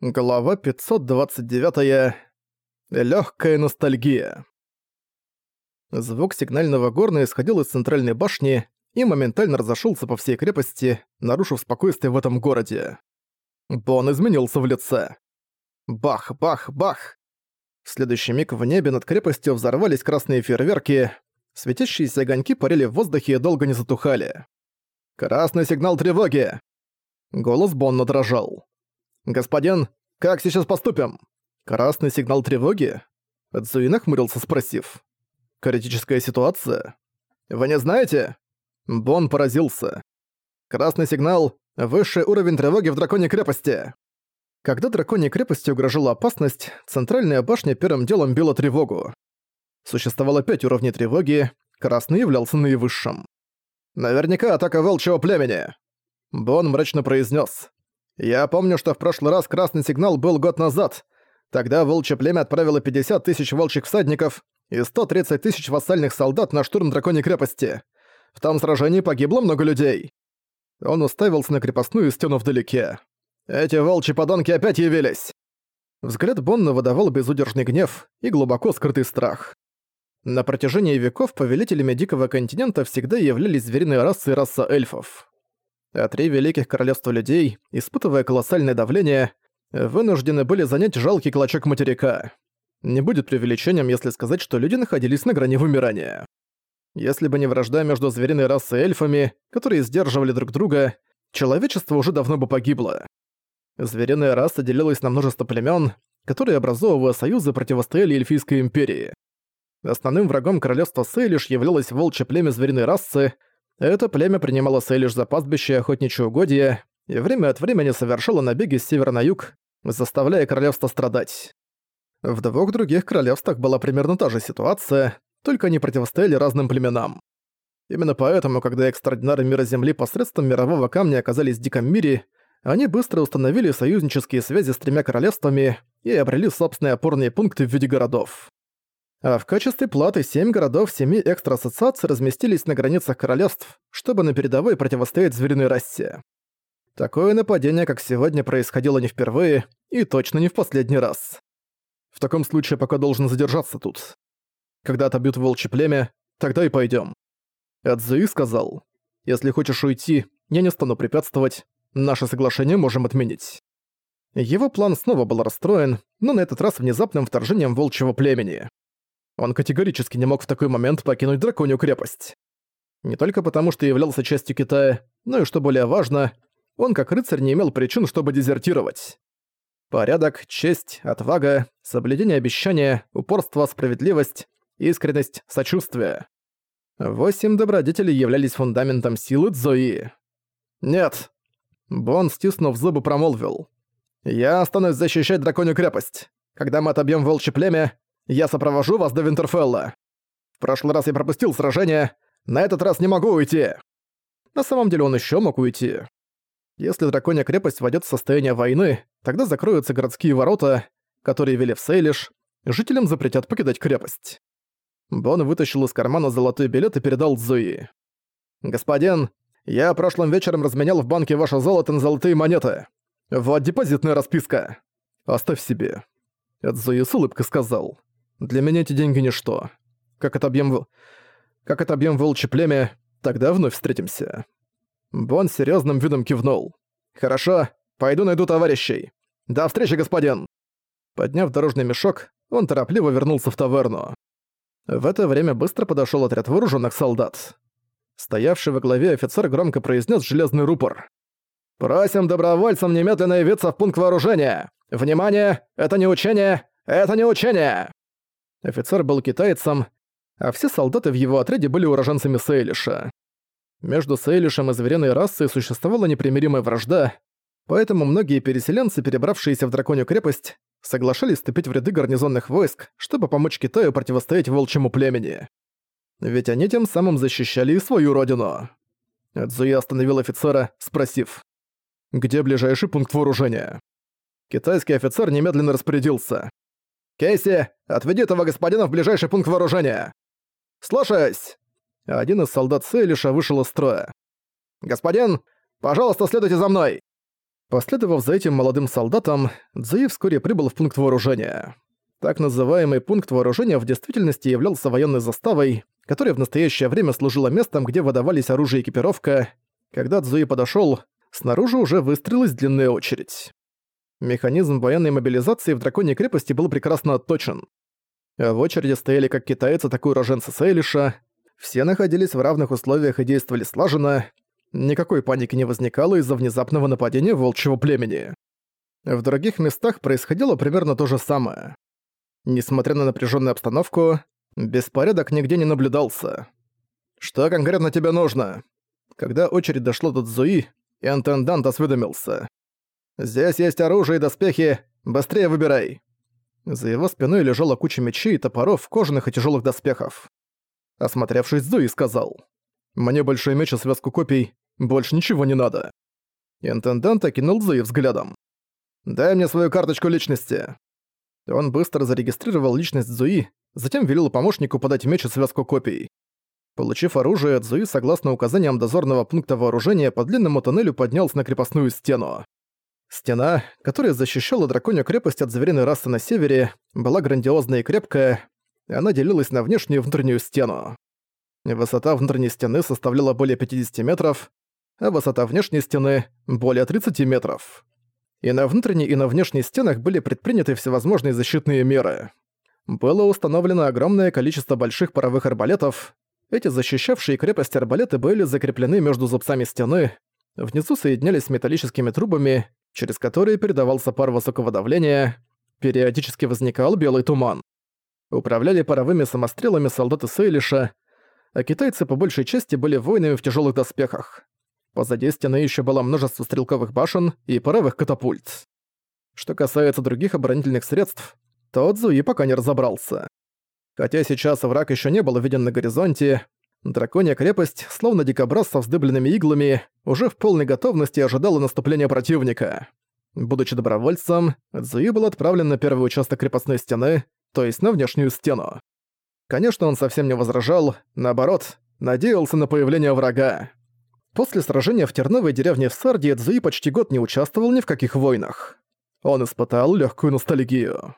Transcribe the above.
Глава 529. Лёгкая ностальгия. Звук сигнального горна исходил из центральной башни и моментально разошёлся по всей крепости, нарушив спокойствие в этом городе. Бон изменился в лице. Бах, бах, бах! В следующий миг в небе над крепостью взорвались красные фейерверки, светящиеся огоньки парили в воздухе и долго не затухали. «Красный сигнал тревоги!» Голос Бонна дрожал. «Господин, как сейчас поступим? Красный сигнал тревоги?» Цзуи нахмурился, спросив. «Критическая ситуация? Вы не знаете?» Бон поразился. «Красный сигнал — высший уровень тревоги в Драконьей крепости!» Когда Драконьей крепости угрожала опасность, центральная башня первым делом била тревогу. Существовало пять уровней тревоги, красный являлся наивысшим. «Наверняка атака волчьего племени!» Бон мрачно произнес. Я помню, что в прошлый раз красный сигнал был год назад. Тогда волчье племя отправило 50 тысяч волчьих всадников и 130 тысяч вассальных солдат на штурм драконьей крепости. В том сражении погибло много людей. Он уставился на крепостную стену вдалеке. Эти волчьи подонки опять явились. Взгляд Бонна выдавал безудержный гнев и глубоко скрытый страх. На протяжении веков повелителями Дикого континента всегда являлись звериные расы и раса эльфов а три великих королевства людей, испытывая колоссальное давление, вынуждены были занять жалкий клочок материка. Не будет преувеличением, если сказать, что люди находились на грани вымирания. Если бы не вражда между звериной расой и эльфами, которые сдерживали друг друга, человечество уже давно бы погибло. Звериная раса делилась на множество племен, которые, образовывая союзы, противостояли эльфийской империи. Основным врагом королевства Сейлиш являлось волчье племя звериной расы, это племя принимало Сейлиш за пастбище и охотничьи угодья, и время от времени совершало набеги с севера на юг, заставляя королевство страдать. В двух других королевствах была примерно та же ситуация, только они противостояли разным племенам. Именно поэтому, когда экстраординары мира Земли посредством мирового камня оказались в диком мире, они быстро установили союзнические связи с тремя королевствами и обрели собственные опорные пункты в виде городов. А в качестве платы семь городов семи экстра-ассоциаций разместились на границах королевств, чтобы на передовой противостоять звериной расе. Такое нападение, как сегодня, происходило не впервые и точно не в последний раз. В таком случае пока должен задержаться тут. Когда отобьют волчье племя, тогда и пойдем. Эдзуи сказал, «Если хочешь уйти, я не стану препятствовать, наше соглашение можем отменить». Его план снова был расстроен, но на этот раз внезапным вторжением волчьего племени. Он категорически не мог в такой момент покинуть драконью крепость. Не только потому, что являлся частью Китая, но и, что более важно, он как рыцарь не имел причин, чтобы дезертировать. Порядок, честь, отвага, соблюдение обещания, упорство, справедливость, искренность, сочувствие. Восемь добродетелей являлись фундаментом силы Цзои. «Нет!» Бон, стиснув зубы, промолвил. «Я останусь защищать драконью крепость. Когда мы отобьем волчье племя, я сопровожу вас до Винтерфелла. В прошлый раз я пропустил сражение, на этот раз не могу уйти. На самом деле он еще мог уйти. Если драконья крепость войдет в состояние войны, тогда закроются городские ворота, которые вели в Сейлиш, жителям запретят покидать крепость. Бон вытащил из кармана золотой билет и передал Зои. «Господин, я прошлым вечером разменял в банке ваше золото на золотые монеты. Вот депозитная расписка. Оставь себе». Эдзуи с улыбкой сказал. Для меня эти деньги ничто. Как отобьем... Как отобьем волчье племя, тогда вновь встретимся». Бон серьезным видом кивнул. «Хорошо, пойду найду товарищей. До встречи, господин!» Подняв дорожный мешок, он торопливо вернулся в таверну. В это время быстро подошел отряд вооруженных солдат. Стоявший во главе офицер громко произнес железный рупор. «Просим добровольцам немедленно явиться в пункт вооружения! Внимание! Это не учение! Это не учение!» Офицер был китайцем, а все солдаты в его отряде были уроженцами Сейлиша. Между Сейлишем и звериной расой существовала непримиримая вражда, поэтому многие переселенцы, перебравшиеся в Драконью крепость, соглашались вступить в ряды гарнизонных войск, чтобы помочь Китаю противостоять волчьему племени. Ведь они тем самым защищали и свою родину. Цзуи остановил офицера, спросив, «Где ближайший пункт вооружения?» Китайский офицер немедленно распорядился. «Кейси, отведи этого господина в ближайший пункт вооружения!» «Слушаюсь!» Один из солдат Сейлиша вышел из строя. «Господин, пожалуйста, следуйте за мной!» Последовав за этим молодым солдатом, Цзуи вскоре прибыл в пункт вооружения. Так называемый пункт вооружения в действительности являлся военной заставой, которая в настоящее время служила местом, где выдавались оружие и экипировка. Когда Цзуи подошёл, снаружи уже выстрелилась длинная очередь. Механизм военной мобилизации в Драконьей крепости был прекрасно отточен. В очереди стояли как китайцы, так и уроженцы Сейлиша. Все находились в равных условиях и действовали слаженно. Никакой паники не возникало из-за внезапного нападения волчьего племени. В других местах происходило примерно то же самое. Несмотря на напряженную обстановку, беспорядок нигде не наблюдался. «Что конкретно тебе нужно?» Когда очередь дошла до Цзуи, интендант осведомился. «Здесь есть оружие и доспехи, быстрее выбирай!» За его спиной лежала куча мечей и топоров, кожаных и тяжелых доспехов. Осмотревшись, Зуи сказал. «Мне большой меч и связку копий, больше ничего не надо». Интендант окинул Зуи взглядом. «Дай мне свою карточку личности». Он быстро зарегистрировал личность Зуи, затем велел помощнику подать меч и связку копий. Получив оружие, Зуи, согласно указаниям дозорного пункта вооружения, по длинному тоннелю поднялся на крепостную стену. Стена, которая защищала драконью крепость от звериной расы на севере, была грандиозная и крепкая, и она делилась на внешнюю и внутреннюю стену. Высота внутренней стены составляла более 50 метров, а высота внешней стены — более 30 метров. И на внутренней и на внешней стенах были предприняты всевозможные защитные меры. Было установлено огромное количество больших паровых арбалетов. Эти защищавшие крепость арбалеты были закреплены между зубцами стены, внизу соединялись металлическими трубами, через которые передавался пар высокого давления, периодически возникал белый туман. Управляли паровыми самострелами солдаты Сейлиша, а китайцы по большей части были воинами в тяжелых доспехах. Позади стены еще было множество стрелковых башен и паровых катапульт. Что касается других оборонительных средств, то Цзуи пока не разобрался. Хотя сейчас враг еще не был виден на горизонте, драконья крепость, словно дикобраз со вздыбленными иглами, уже в полной готовности ожидала наступления противника. Будучи добровольцем, Цзуи был отправлен на первый участок крепостной стены, то есть на внешнюю стену. Конечно, он совсем не возражал, наоборот, надеялся на появление врага. После сражения в терновой деревне в Сардии Цзуи почти год не участвовал ни в каких войнах. Он испытал легкую ностальгию.